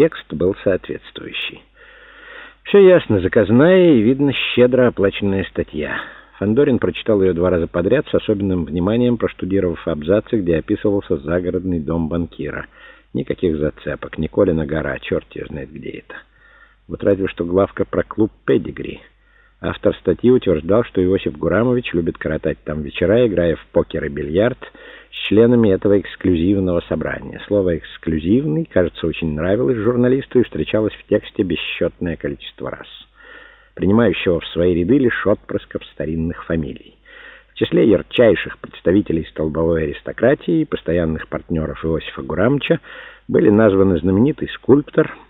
текст был соответствующий. Все ясно, заказная и, видно, щедро оплаченная статья. Фандорин прочитал ее два раза подряд, с особенным вниманием проштудировав абзацы, где описывался загородный дом банкира. Никаких зацепок, Николина гора, черт ее знает где это. Вот разве что главка про клуб «Педигри». Автор статьи утверждал, что Иосиф Гурамович любит коротать там вечера, играя в покер и бильярд с членами этого эксклюзивного собрания. Слово «эксклюзивный», кажется, очень нравилось журналисту и встречалось в тексте бесчетное количество раз. Принимающего в свои ряды лишь отпрысков старинных фамилий. В числе ярчайших представителей столбовой аристократии и постоянных партнеров Иосифа Гурамовича были названы знаменитый скульптор –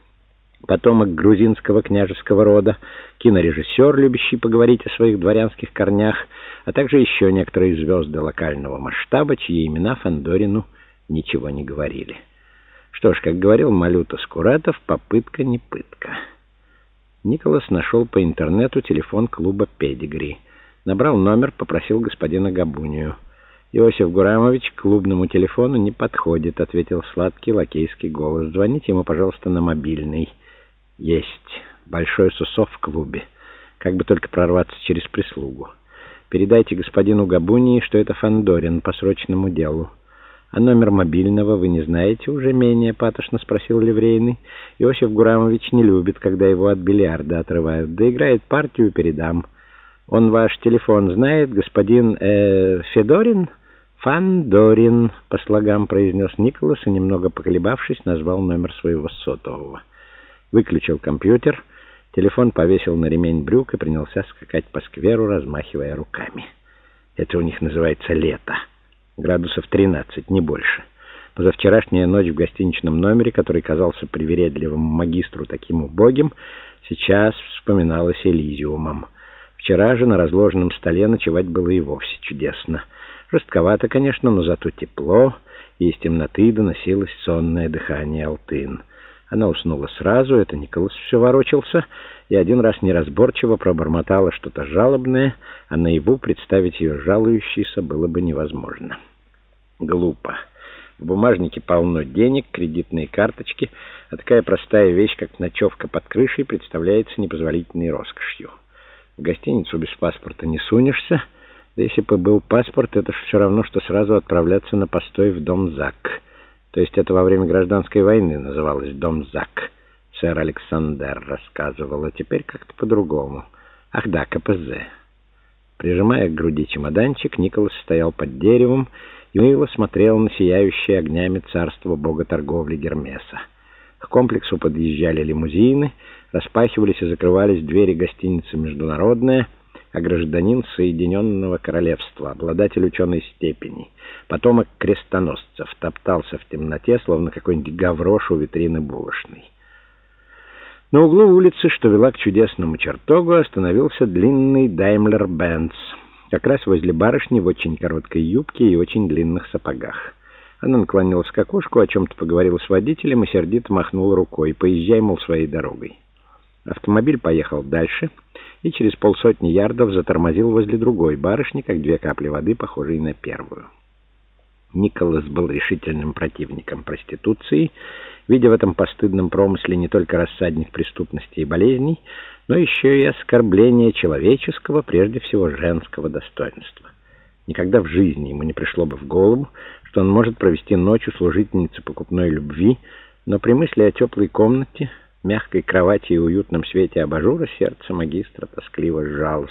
потомок грузинского княжеского рода, кинорежиссер, любящий поговорить о своих дворянских корнях, а также еще некоторые звезды локального масштаба, чьи имена Фандорину ничего не говорили. Что ж, как говорил Малюта Скуратов, попытка не пытка. Николас нашел по интернету телефон клуба «Педигри». Набрал номер, попросил господина Габунию. «Иосиф Гурамович к клубному телефону не подходит», — ответил сладкий лакейский голос. «Звоните ему, пожалуйста, на мобильный». Есть. Большой сусов в клубе. Как бы только прорваться через прислугу. Передайте господину Габунии, что это Фандорин по срочному делу. А номер мобильного вы не знаете уже менее, патошно спросил Ливрейный. Иосиф Гурамович не любит, когда его от бильярда отрывают. Да играет партию, передам. Он ваш телефон знает, господин э, Федорин? Фандорин, по слогам произнес Николас и, немного поколебавшись, назвал номер своего сотового. Выключил компьютер, телефон повесил на ремень брюк и принялся скакать по скверу, размахивая руками. Это у них называется лето. Градусов 13, не больше. Позавчерашняя ночь в гостиничном номере, который казался привередливым магистру таким убогим, сейчас вспоминалась Элизиумом. Вчера же на разложенном столе ночевать было и вовсе чудесно. Жестковато, конечно, но зато тепло, и из темноты доносилось сонное дыхание Алтын. Она уснула сразу, это Николас все ворочался, и один раз неразборчиво пробормотала что-то жалобное, а наяву представить ее жалующейся было бы невозможно. Глупо. В бумажнике полно денег, кредитные карточки, а такая простая вещь, как ночевка под крышей, представляется непозволительной роскошью. В гостиницу без паспорта не сунешься, да если бы был паспорт, это же все равно, что сразу отправляться на постой в дом ЗАГ. То есть это во время гражданской войны называлось «Дом Зак». Сэр Александр рассказывал, а теперь как-то по-другому. Ах да, КПЗ. Прижимая к груди чемоданчик, Николас стоял под деревом и мило смотрел на сияющее огнями царство бога торговли Гермеса. К комплексу подъезжали лимузины, распахивались и закрывались двери гостиницы «Международная», а гражданин Соединенного Королевства, обладатель ученой степени, потомок крестоносцев, топтался в темноте, словно какой-нибудь гаврош у витрины булочной. На углу улицы, что вела к чудесному чертогу, остановился длинный Даймлер-Бенц, как раз возле барышни в очень короткой юбке и очень длинных сапогах. Она наклонилась к окошку, о чем-то поговорила с водителем и сердито махнула рукой. «Поезжай, мол, своей дорогой». Автомобиль поехал дальше и через полсотни ярдов затормозил возле другой барышни, как две капли воды, похожей на первую. Николас был решительным противником проституции, видя в этом постыдном промысле не только рассадник преступности и болезней, но еще и оскорбление человеческого, прежде всего женского достоинства. Никогда в жизни ему не пришло бы в голову, что он может провести ночь у служительницы покупной любви, но при мысли о теплой комнате мягкой кровати и уютном свете абажура сердце магистра тоскливо сжалось,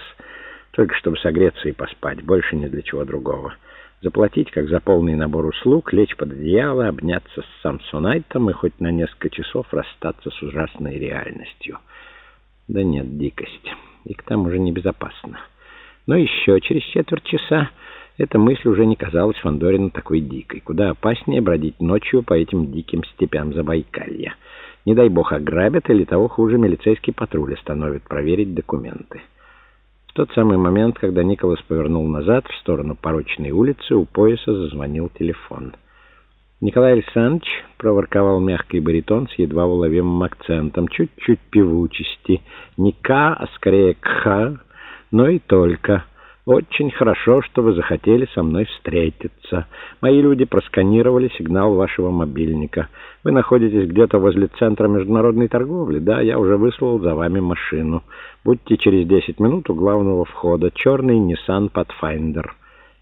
только чтобы согреться и поспать, больше ни для чего другого. Заплатить, как за полный набор услуг, лечь под одеяло, обняться с Самсонайтом и хоть на несколько часов расстаться с ужасной реальностью. Да нет, дикость. И к тому же небезопасно. Но еще через четверть часа эта мысль уже не казалась Фандорину такой дикой. Куда опаснее бродить ночью по этим диким степям Забайкалья. Не дай бог ограбят или того хуже милицейский патруль остановит проверить документы. В тот самый момент, когда Николас повернул назад в сторону порочной улицы, у пояса зазвонил телефон. Николай Александрович проворковал мягкий баритон с едва уловимым акцентом, чуть-чуть певучести. Не «к», а скорее «кх», но и только. Очень хорошо, что вы захотели со мной встретиться. Мои люди просканировали сигнал вашего мобильника. Вы находитесь где-то возле Центра международной торговли. Да, я уже выслал за вами машину. Будьте через 10 минут у главного входа. Черный Nissan Pathfinder.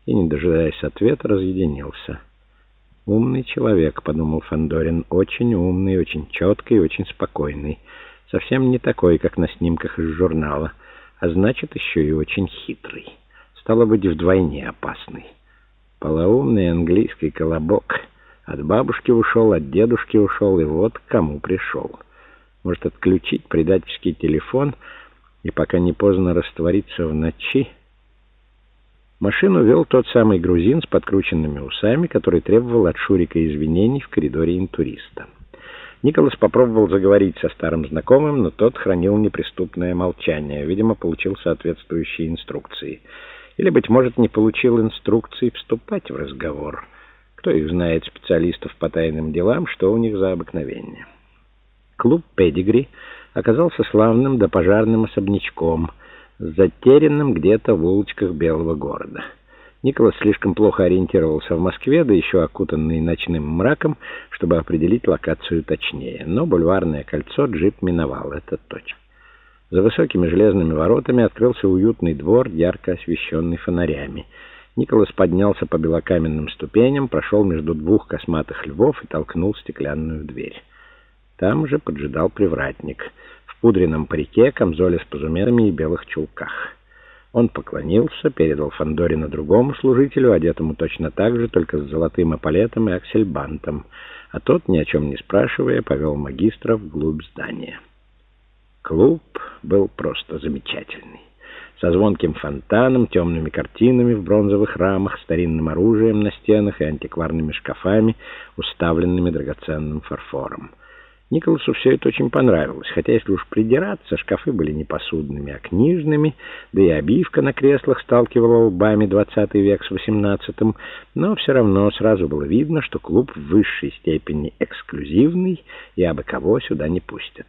И, не дожидаясь ответа, разъединился. «Умный человек», — подумал Фандорин. «Очень умный, очень четкий, очень спокойный. Совсем не такой, как на снимках из журнала. А значит, еще и очень хитрый» стало быть, вдвойне опасный. Полоумный английский колобок. От бабушки ушел, от дедушки ушел, и вот к кому пришел. Может отключить предательский телефон и пока не поздно раствориться в ночи. Машину вел тот самый грузин с подкрученными усами, который требовал от Шурика извинений в коридоре интуриста. Николас попробовал заговорить со старым знакомым, но тот хранил неприступное молчание. Видимо, получил соответствующие инструкции — или, быть может, не получил инструкции вступать в разговор. Кто их знает, специалистов по тайным делам, что у них за обыкновение. Клуб «Педигри» оказался славным допожарным особнячком, затерянным где-то в улочках Белого города. Николас слишком плохо ориентировался в Москве, да еще окутанный ночным мраком, чтобы определить локацию точнее. Но бульварное кольцо джип миновал, это точно. За высокими железными воротами открылся уютный двор, ярко освещенный фонарями. Николас поднялся по белокаменным ступеням, прошел между двух косматых львов и толкнул стеклянную дверь. Там же поджидал привратник в пудренном парике, камзоле с позумерами и белых чулках. Он поклонился, передал Фандорина другому служителю, одетому точно так же, только с золотым эполетом и аксельбантом, а тот, ни о чем не спрашивая, повел магистра вглубь здания. Клуб был просто замечательный. Со звонким фонтаном, темными картинами в бронзовых рамах, старинным оружием на стенах и антикварными шкафами, уставленными драгоценным фарфором. Николасу все это очень понравилось, хотя, если уж придираться, шкафы были не посудными, а книжными, да и обивка на креслах сталкивала лбами двадцатый век с восемнадцатым, но все равно сразу было видно, что клуб в высшей степени эксклюзивный и абы кого сюда не пустят.